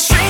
straight